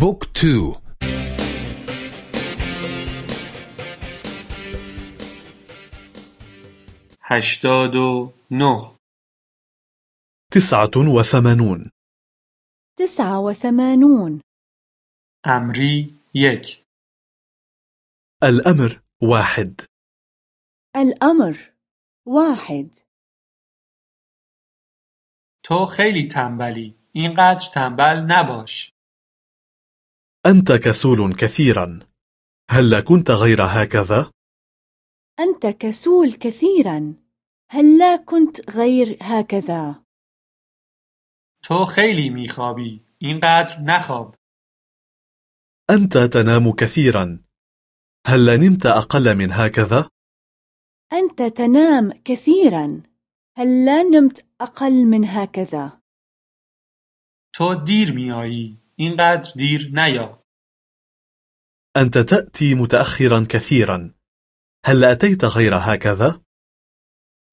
بوك تو. هشتاد و نه. تسعة وثمانون. تسعة وثمانون. امری یک. الأمر واحد. الأمر واحد. تو خیلی تنبلی. اینقدر تنبل نباش. أنت كسول كثيرا هل كنت غير هكذا؟ أنت كسول كثيرا هل لا كنت غير هكذا؟ تو خیلی میخوابی اینقدر نخواب أنت تنام كثيرا هل نمت أقل من هكذا؟ أنت تنام كثيرا هل لا نمت أقل من هكذا؟ تو دیر میایی اینقدر دیر نیا أنت تأتي متأخرا كثيرا هل أتيت غير هكذا؟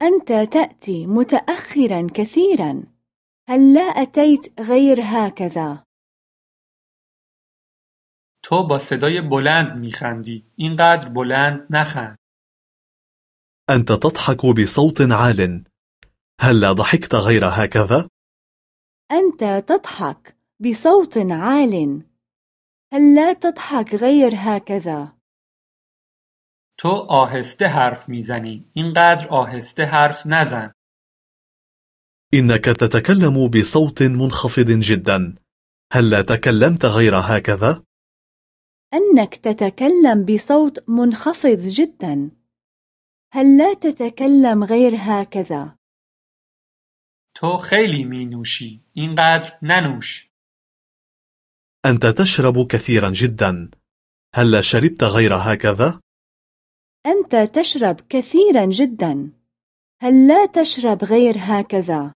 أنت تأتي متأخرا كثيرا هل لا أتيت غير هكذا؟ تو با صدای بلند میخندی اینقدر بلند نخند أنت تضحك بصوت عال هل ضحكت غير هكذا؟ أنت تضحك بصوت عال هل لا تضحك غير هكذا؟ تو آهسته حرف میزنی اینقدر آهسته حرف نزن إنك تتكلم بصوت منخفض جدا هل لا تكلمت غير هكذا؟ أنك تتكلم بصوت منخفض جدا هل لا تتكلم غير هكذا؟ تو خیلی می نوشی اینقدر ننوش أنت تشرب كثيرا جدا هل لا شربت غير هكذا؟ أنت تشرب كثيرا جدا هل لا تشرب غير هكذا؟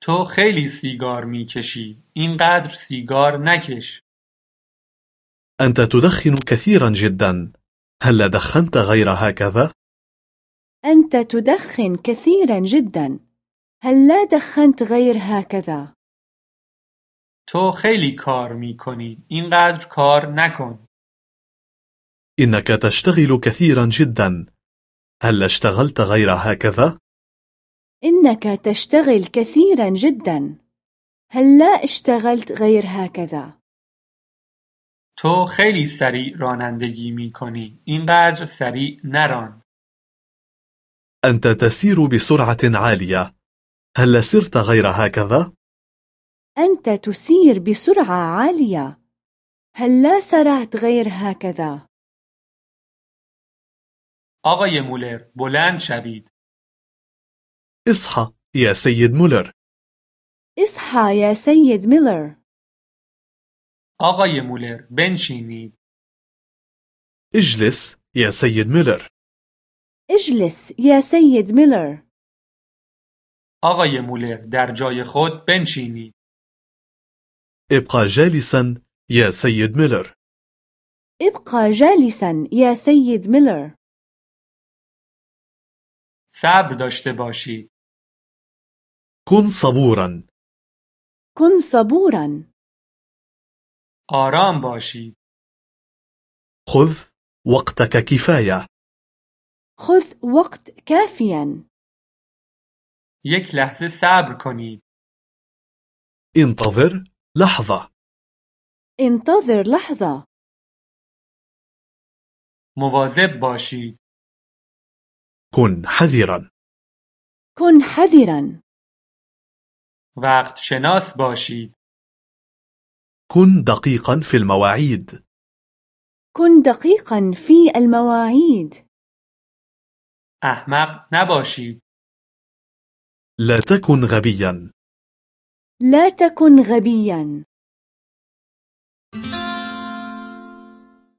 تو خیلی سیگار میکشی اینقدر سیگار نکش أنت تدخن كثيرا جدا هل لا دخنت غير هكذا؟ أنت تدخن كثيرا جدا هل لا دخنت غير هكذا؟ تو خیلی کار میکنی. اینقدر کار نکن. إنك تشتغل كثيرا جدا. هل اشتغلت غير هكذا؟ إنك تشتغل كثيرا جدا. هل لا اشتغلت غير هكذا؟ تو خیلی سریع رانندگی میکنی. اینقدر سریع نران. أنت تسير بسرعة عالية. هل سرت غير هكذا؟ أنت تسير بسرعة عالية. هل لا سرعت غير هكذا؟ آقای مولر بلند شوید. اصحى يا سيد مولر. اصحى يا سيد ميلر آقای مولر بنشینید. اجلس يا سيد ميلر اجلس يا سيد ميلر آقای مولر در جای خود بنشینید. ابقى جالسا يا سيد مولر. ابقى جالسا يا سيد ميلر. صبر داشته باشید كن صبورا. كن صبورا. آرام باشید خذ وقتك كفاية. خذ وقت كافيا. یک لحظه صبر کنید انتظر لحظة. انتظر لحظة. مواظب باشید كن حذرا. كن حذرا. وقت شناس باشید كن دقيقا في المواعيد. كن دقيقا في المواعيد. احمق نباشید لا تكن غبيا. لا تكن غبيا.